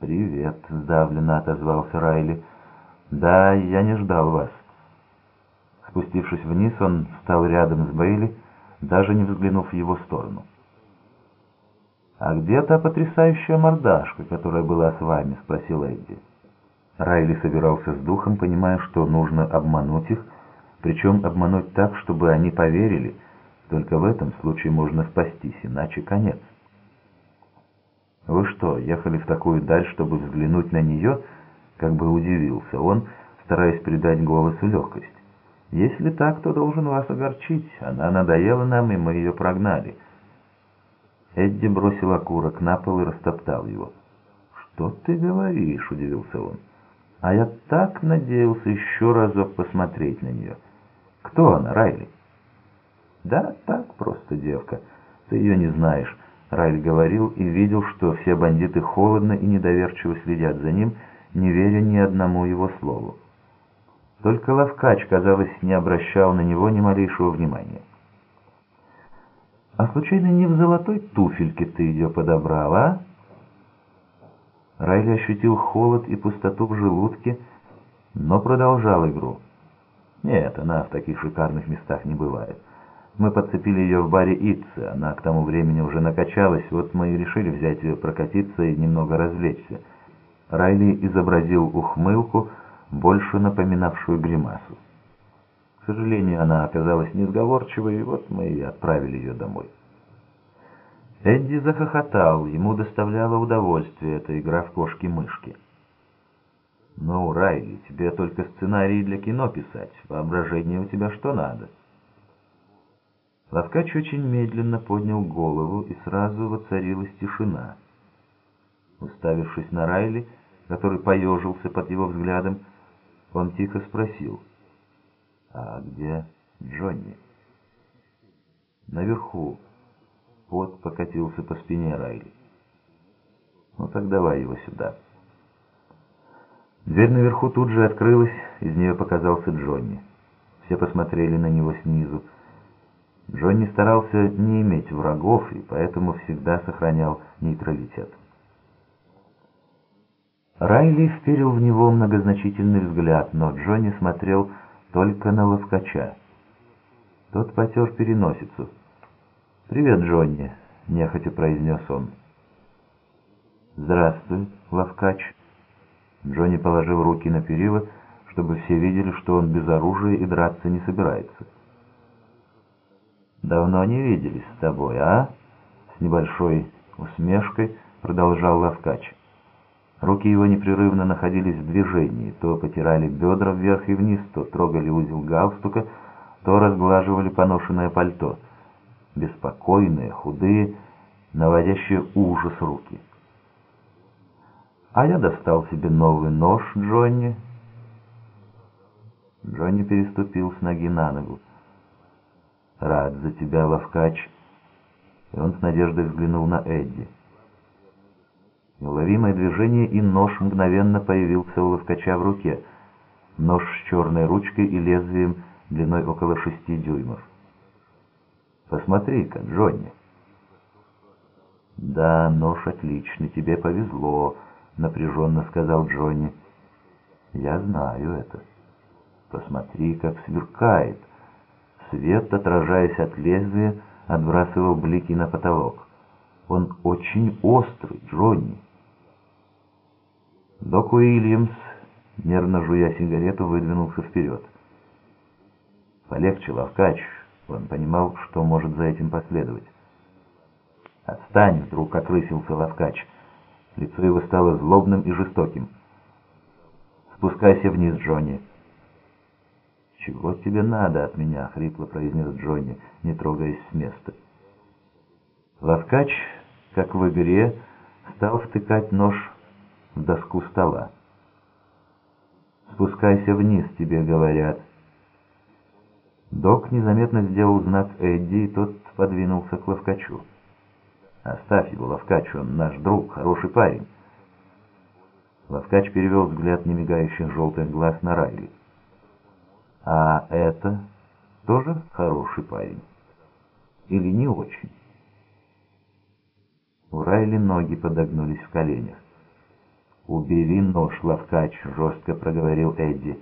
«Привет», — сдавленно отозвался Райли. «Да, я не ждал вас». Спустившись вниз, он встал рядом с Бейли, даже не взглянув в его сторону. «А где та потрясающая мордашка, которая была с вами?» — спросил Эдди. Райли собирался с духом, понимая, что нужно обмануть их, причем обмануть так, чтобы они поверили. Только в этом случае можно спастись, иначе конец. «Вы что, ехали в такую даль, чтобы взглянуть на нее?» Как бы удивился он, стараясь придать голосу легкость. «Если так, то должен вас огорчить. Она надоела нам, и мы ее прогнали». Эдди бросил окурок на пол и растоптал его. «Что ты говоришь?» — удивился он. «А я так надеялся еще разок посмотреть на нее. Кто она, Райли?» «Да, так просто девка. Ты ее не знаешь». Райль говорил и видел, что все бандиты холодно и недоверчиво следят за ним, не веря ни одному его слову. Только Лавкач, казалось, не обращал на него ни малейшего внимания. «А случайно не в золотой туфельке ты ее подобрал, а?» Райли ощутил холод и пустоту в желудке, но продолжал игру. «Нет, она в таких шикарных местах не бывает». Мы подцепили ее в баре Итце, она к тому времени уже накачалась, вот мы и решили взять ее прокатиться и немного развлечься. Райли изобразил ухмылку, больше напоминавшую гримасу. К сожалению, она оказалась несговорчивой, и вот мы и отправили ее домой. Эдди захохотал, ему доставляло удовольствие эта игра в кошки-мышки. «Ну, Райли, тебе только сценарий для кино писать, воображение у тебя что надо». Лавкач очень медленно поднял голову, и сразу воцарилась тишина. Уставившись на Райли, который поежился под его взглядом, он тихо спросил, «А где Джонни?» «Наверху». Пот покатился по спине Райли. «Ну так давай его сюда». Дверь наверху тут же открылась, из нее показался Джонни. Все посмотрели на него снизу. Джонни старался не иметь врагов и поэтому всегда сохранял нейтралитет. Райли вперил в него многозначительный взгляд, но Джонни смотрел только на ловкача. Тот потер переносицу. «Привет, Джонни», — нехотя произнес он. «Здравствуй, ловкач». Джонни положил руки на перила, чтобы все видели, что он без оружия и драться не собирается. «Давно не виделись с тобой, а?» С небольшой усмешкой продолжал Лавкач. Руки его непрерывно находились в движении, то потирали бедра вверх и вниз, то трогали узел галстука, то разглаживали поношенное пальто. Беспокойные, худые, наводящие ужас руки. «А я достал себе новый нож, Джонни». Джонни переступил с ноги на ногу. «Рад за тебя, Лавкач!» И он с надеждой взглянул на Эдди. Неуловимое движение, и нож мгновенно появился у Лавкача в руке. Нож с черной ручкой и лезвием длиной около шести дюймов. «Посмотри-ка, Джонни!» «Да, нож отличный, тебе повезло», — напряженно сказал Джонни. «Я знаю это. Посмотри, как сверкает». Свет, отражаясь от лезвия, отбрасывал блики на потолок. Он очень острый, Джонни. Док Уильямс, нервно жуя сигарету, выдвинулся вперед. Полегче, Лавкач. Он понимал, что может за этим последовать. «Отстань!» — вдруг отрысился Лавкач. Лицо его стало злобным и жестоким. «Спускайся вниз, Джонни!» «Чего тебе надо от меня?» — хрипло произнес Джонни, не трогаясь с места. Лавкач, как в игре, стал втыкать нож в доску стола. «Спускайся вниз, тебе говорят». Док незаметно сделал знак Эдди, и тот подвинулся к Лавкачу. «Оставь его, Лавкач, он наш друг, хороший парень». Лавкач перевел взгляд немигающих желтых глаз на Райли. А это тоже хороший парень? Или не очень? У Райли ноги подогнулись в коленях. «Убери нож, Лавкач», — жестко проговорил Эдди.